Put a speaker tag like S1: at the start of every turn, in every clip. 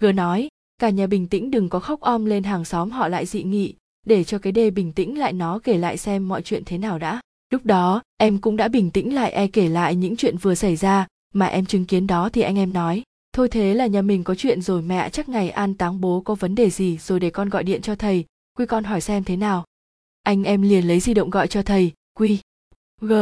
S1: Gờ nói, cả nhà bình tĩnh đừng có khóc om lên hàng xóm họ lại dị nghị, để cho cái đê bình tĩnh lại nó kể lại xem mọi chuyện thế nào đã. Lúc đó, em cũng đã bình tĩnh lại e kể lại những chuyện vừa xảy ra, mà em chứng kiến đó thì anh em nói, thôi thế là nhà mình có chuyện rồi mẹ chắc ngày an táng bố có vấn đề gì rồi để con gọi điện cho thầy, quy con hỏi xem thế nào. Anh em liền lấy di động gọi cho thầy, quy. G,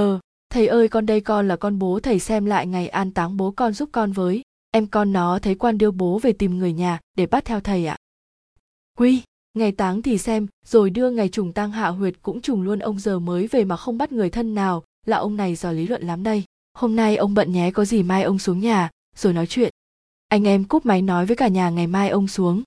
S1: thầy ơi con đây con là con bố thầy xem lại ngày an táng bố con giúp con với, em con nó thấy quan đưa bố về tìm người nhà để bắt theo thầy ạ. Quy, ngày táng thì xem, rồi đưa ngày trùng tang hạ huyệt cũng trùng luôn ông giờ mới về mà không bắt người thân nào, là ông này giỏi lý luận lắm đây. Hôm nay ông bận nhé có gì mai ông xuống nhà, rồi nói chuyện. Anh em cúp máy nói với cả nhà ngày mai ông xuống.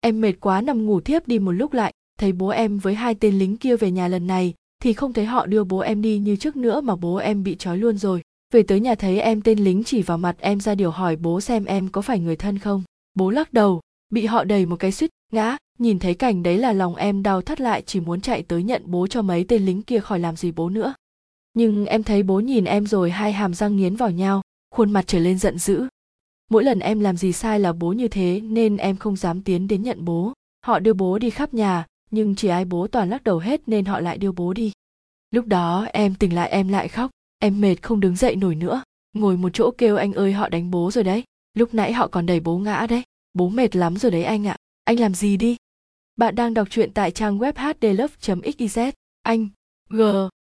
S1: Em mệt quá nằm ngủ thiếp đi một lúc lại, thấy bố em với hai tên lính kia về nhà lần này, thì không thấy họ đưa bố em đi như trước nữa mà bố em bị trói luôn rồi về tới nhà thấy em tên lính chỉ vào mặt em ra điều hỏi bố xem em có phải người thân không. Bố lắc đầu, bị họ đầy một cái suýt, ngã, nhìn thấy cảnh đấy là lòng em đau thắt lại, chỉ muốn chạy tới nhận bố cho mấy tên lính kia khỏi làm gì bố nữa. Nhưng em thấy bố nhìn em rồi hai hàm răng nghiến vào nhau, khuôn mặt trở lên giận dữ. Mỗi lần em làm gì sai là bố như thế nên em không dám tiến đến nhận bố. Họ đưa bố đi khắp nhà, nhưng chỉ ai bố toàn lắc đầu hết nên họ lại đưa bố đi. Lúc đó em tỉnh lại em lại khóc em mệt không đứng dậy nổi nữa. Ngồi một chỗ kêu anh ơi họ đánh bố rồi đấy. Lúc nãy họ còn đẩy bố ngã đấy. Bố mệt lắm rồi đấy anh ạ. Anh làm gì đi? Bạn đang đọc truyện tại trang web hdlove xyz anh, g,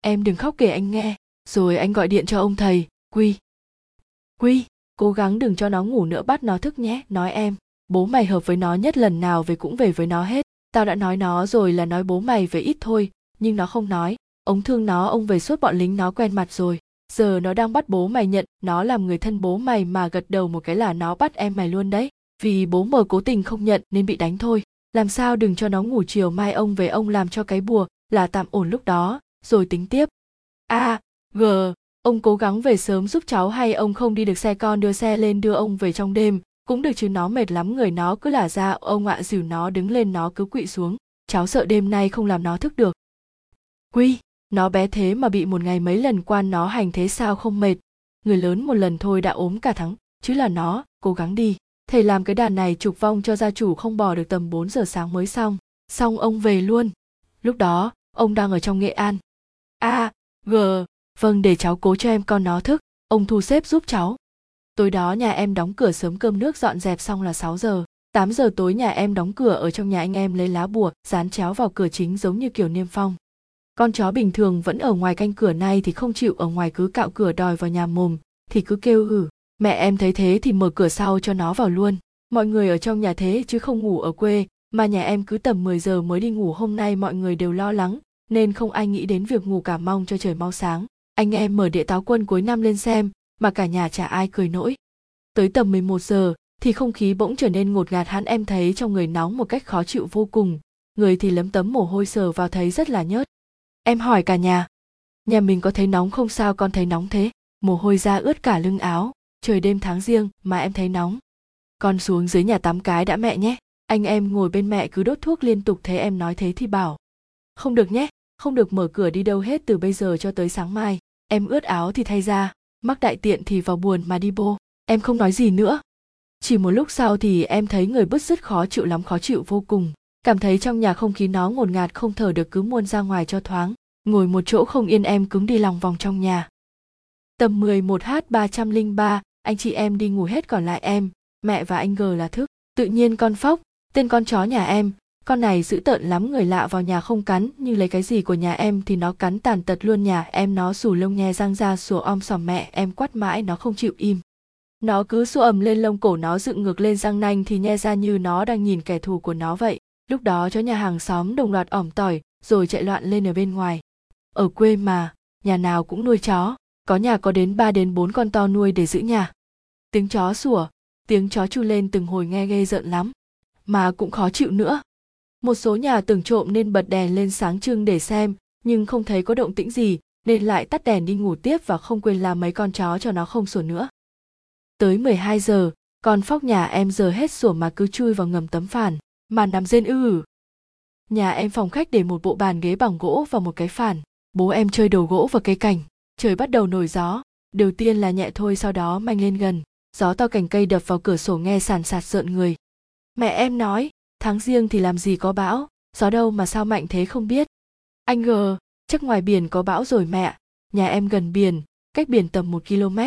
S1: em đừng khóc kể anh nghe. Rồi anh gọi điện cho ông thầy, quy. Quy, cố gắng đừng cho nó ngủ nữa, bắt nó thức nhé, nói em. Bố mày hợp với nó nhất lần nào về cũng về với nó hết. Tao đã nói nó rồi là nói bố mày về ít thôi, nhưng nó không nói ống thương nó ông về suốt bọn lính nó quen mặt rồi. Giờ nó đang bắt bố mày nhận nó làm người thân bố mày mà gật đầu một cái là nó bắt em mày luôn đấy. Vì bố mờ cố tình không nhận nên bị đánh thôi. Làm sao đừng cho nó ngủ chiều mai ông về ông làm cho cái bùa là tạm ổn lúc đó. Rồi tính tiếp. A à, g ông cố gắng về sớm giúp cháu hay ông không đi được xe con đưa xe lên đưa ông về trong đêm? Cũng được chứ nó mệt lắm người nó cứ lả ra ông ạ dìu nó đứng lên nó cứ quỵ xuống. Cháu sợ đêm nay không làm nó thức được. Quy nó bé thế mà bị một ngày mấy lần quan nó hành thế sao không mệt. Người lớn một lần thôi đã ốm cả tháng chứ là nó cố gắng đi. Thầy làm cái đàn này trục vong cho gia chủ không bỏ được tầm 4 giờ sáng mới xong. Xong ông về luôn. Lúc đó ông đang ở trong nghệ an. A à, g vâng để cháu cố cho em con nó thức. Ông thu xếp giúp cháu. Tối đó nhà em đóng cửa sớm cơm nước dọn dẹp xong là 6 giờ. 8 giờ tối nhà em đóng cửa ở trong nhà anh em lấy lá bùa dán chéo vào cửa chính giống như kiểu niêm phong con chó bình thường vẫn ở ngoài canh cửa này thì không chịu ở ngoài cứ cạo cửa đòi vào nhà mồm, thì cứ kêu hử. Mẹ em thấy thế thì mở cửa sau cho nó vào luôn. Mọi người ở trong nhà thế chứ không ngủ ở quê, mà nhà em cứ tầm 10 giờ mới đi ngủ. Hôm nay mọi người đều lo lắng, nên không ai nghĩ đến việc ngủ cả mong cho trời mau sáng. Anh em mở địa táo quân cuối năm lên xem, mà cả nhà chả ai cười nỗi. Tới tầm 11 giờ, thì không khí bỗng trở nên ngột ngạt. Hắn em thấy trong người nóng một cách khó chịu vô cùng. Người thì lấm tấm mồ hôi sờ vào thấy rất là nhớt em hỏi cả nhà. Nhà mình có thấy nóng không sao con thấy nóng thế? Mồ hôi ra ướt cả lưng áo. Trời đêm tháng riêng mà em thấy nóng. Con xuống dưới nhà tắm cái đã mẹ nhé. Anh em ngồi bên mẹ cứ đốt thuốc liên tục thế em nói thế thì bảo. Không được nhé, không được mở cửa đi đâu hết từ bây giờ cho tới sáng mai. Em ướt áo thì thay ra mắc đại tiện thì vào buồn mà đi bô. Em không nói gì nữa. Chỉ một lúc sau thì em thấy người bứt rứt khó chịu lắm, khó chịu vô cùng cảm thấy trong nhà không khí nó ngột ngạt không thở được cứ muôn ra ngoài cho thoáng ngồi một chỗ không yên em cứng đi lòng vòng trong nhà. Tầm 11h 303, anh chị em đi ngủ hết còn lại em, mẹ và anh G là thức. Tự nhiên con Phóc, tên con chó nhà em, con này dữ tợn lắm người lạ vào nhà không cắn nhưng lấy cái gì của nhà em thì nó cắn tàn tật luôn nhà em nó xù lông nhe răng ra sủa om sòm mẹ em quát mãi nó không chịu im. Nó cứ xua ầm lên lông cổ nó dựng ngược lên răng nanh thì nhe ra như nó đang nhìn kẻ thù của nó vậy lúc đó chó nhà hàng xóm đồng loạt ỏm tỏi rồi chạy loạn lên ở bên ngoài. Ở quê mà, nhà nào cũng nuôi chó, có nhà có đến 3 đến 4 con to nuôi để giữ nhà. Tiếng chó sủa, tiếng chó chu lên từng hồi nghe ghê rợn lắm, mà cũng khó chịu nữa. Một số nhà tưởng trộm nên bật đèn lên sáng trưng để xem, nhưng không thấy có động tĩnh gì, nên lại tắt đèn đi ngủ tiếp và không quên làm mấy con chó cho nó không sủa nữa. Tới 12 giờ, con phóc nhà em giờ hết sủa mà cứ chui vào ngầm tấm phản mà nằm rên ư ử nhà em phòng khách để một bộ bàn ghế bằng gỗ và một cái phản. Bố em chơi đồ gỗ và cây cảnh trời bắt đầu nổi gió. Đầu tiên là nhẹ thôi, sau đó manh lên gần. Gió to cành cây đập vào cửa sổ nghe sàn sạt rợn người. Mẹ em nói, tháng riêng thì làm gì có bão? Gió đâu mà sao mạnh thế không biết? Anh ngờ chắc ngoài biển có bão rồi mẹ. Nhà em gần biển, cách biển tầm một km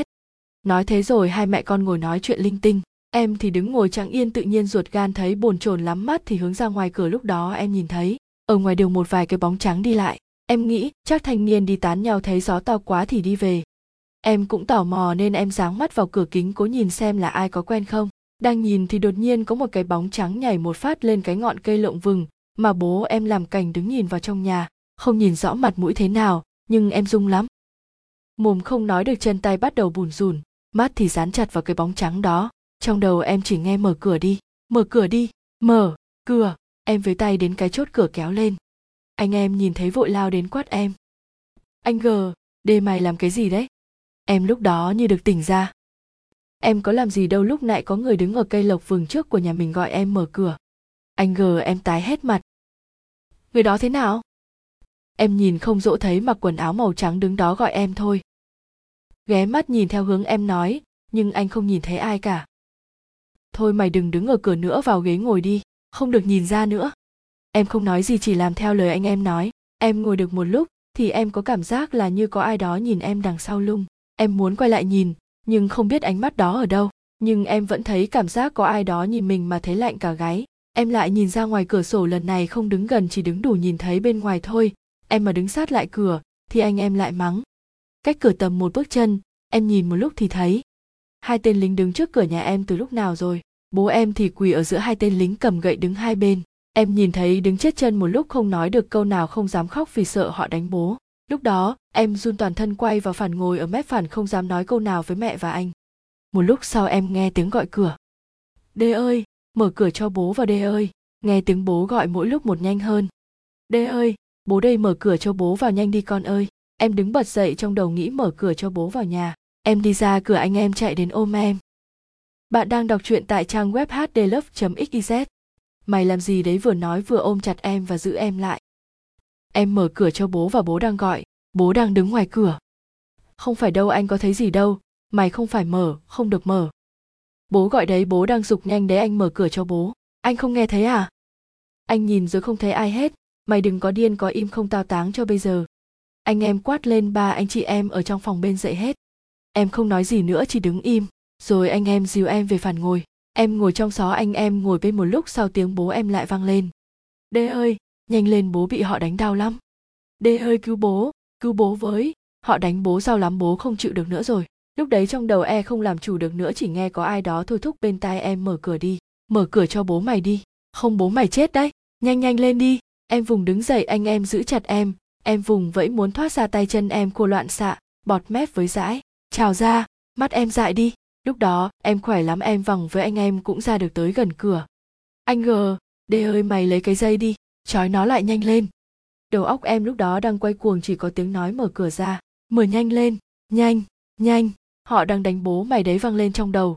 S1: nói thế rồi hai mẹ con ngồi nói chuyện linh tinh em thì đứng ngồi chẳng yên tự nhiên ruột gan thấy bồn chồn lắm mắt thì hướng ra ngoài cửa lúc đó em nhìn thấy. Ở ngoài đường một vài cái bóng trắng đi lại. Em nghĩ, chắc thanh niên đi tán nhau thấy gió to quá thì đi về. Em cũng tò mò nên em dáng mắt vào cửa kính cố nhìn xem là ai có quen không. Đang nhìn thì đột nhiên có một cái bóng trắng nhảy một phát lên cái ngọn cây lộng vừng, mà bố em làm cảnh đứng nhìn vào trong nhà, không nhìn rõ mặt mũi thế nào, nhưng em rung lắm. Mồm không nói được, chân tay bắt đầu bùn rùn, mắt thì dán chặt vào cái bóng trắng đó trong đầu em chỉ nghe mở cửa đi, mở cửa đi, mở cửa. Em với tay đến cái chốt cửa kéo lên. Anh em nhìn thấy vội lao đến quát em. Anh g, đê mày làm cái gì đấy? Em lúc đó như được tỉnh ra. Em có làm gì đâu lúc nãy có người đứng ở cây lộc vừng trước của nhà mình gọi em mở cửa. Anh g, em tái hết mặt. Người đó thế nào? Em nhìn không dỗ thấy mặc quần áo màu trắng đứng đó gọi em thôi. Ghé mắt nhìn theo hướng em nói, nhưng anh không nhìn thấy ai cả thôi mày đừng đứng ở cửa nữa vào ghế ngồi đi, không được nhìn ra nữa. Em không nói gì, chỉ làm theo lời anh em nói. Em ngồi được một lúc, thì em có cảm giác là như có ai đó nhìn em đằng sau lưng. Em muốn quay lại nhìn, nhưng không biết ánh mắt đó ở đâu. Nhưng em vẫn thấy cảm giác có ai đó nhìn mình mà thấy lạnh cả gáy. Em lại nhìn ra ngoài cửa sổ lần này không đứng gần, chỉ đứng đủ nhìn thấy bên ngoài thôi. Em mà đứng sát lại cửa, thì anh em lại mắng. Cách cửa tầm một bước chân, em nhìn một lúc thì thấy hai tên lính đứng trước cửa nhà em từ lúc nào rồi? Bố em thì quỳ ở giữa hai tên lính cầm gậy đứng hai bên. Em nhìn thấy đứng chết chân một lúc không nói được câu nào không dám khóc vì sợ họ đánh bố. Lúc đó, em run toàn thân quay vào phản ngồi ở mép phản không dám nói câu nào với mẹ và anh. Một lúc sau em nghe tiếng gọi cửa. Đê ơi, mở cửa cho bố vào đê ơi. Nghe tiếng bố gọi mỗi lúc một nhanh hơn. Đê ơi, bố đây mở cửa cho bố vào nhanh đi con ơi. Em đứng bật dậy trong đầu nghĩ mở cửa cho bố vào nhà em đi ra cửa anh em chạy đến ôm em. Bạn đang đọc truyện tại trang web hdlove.xyz mày làm gì đấy vừa nói vừa ôm chặt em và giữ em lại. Em mở cửa cho bố và bố đang gọi. Bố đang đứng ngoài cửa. Không phải đâu, anh có thấy gì đâu. Mày không phải mở, không được mở. Bố gọi đấy, bố đang dục nhanh đấy, anh mở cửa cho bố. Anh không nghe thấy à? Anh nhìn rồi không thấy ai hết. Mày đừng có điên, có im không tao táng cho bây giờ. Anh em quát lên ba anh chị em ở trong phòng bên dậy hết em không nói gì nữa, chỉ đứng im. Rồi anh em dìu em về phản ngồi. Em ngồi trong xó, anh em ngồi bên một lúc sau tiếng bố em lại vang lên. Đê ơi, nhanh lên, bố bị họ đánh đau lắm. Đê ơi, cứu bố cứu bố với. Họ đánh bố đau lắm, bố không chịu được nữa rồi. Lúc đấy trong đầu e không làm chủ được nữa, chỉ nghe có ai đó thôi thúc bên tai em mở cửa đi. Mở cửa cho bố mày đi. Không, bố mày chết đấy. Nhanh nhanh lên đi. Em vùng đứng dậy, anh em giữ chặt em. Em vùng vẫy muốn thoát ra tay chân em cô loạn xạ, bọt mép với dãi trào ra mắt em dại đi. Lúc đó, em khỏe lắm, em vòng với anh em cũng ra được tới gần cửa. Anh ngờ đê ơi mày lấy cái dây đi, trói nó lại nhanh lên. Đầu óc em lúc đó đang quay cuồng chỉ có tiếng nói mở cửa ra. Mở nhanh lên, nhanh nhanh. Họ đang đánh bố mày đấy văng lên trong đầu.